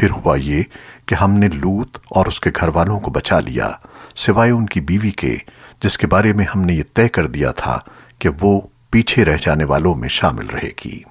پھر ہوا یہ کہ ہم نے لوت اور اس کے گھر والوں کو بچا لیا، سوائے ان کی بیوی کے، جس کے بارے میں ہم نے یہ طے کر دیا تھا کہ وہ پیچھے رہ جانے والوں میں شامل رہے گی۔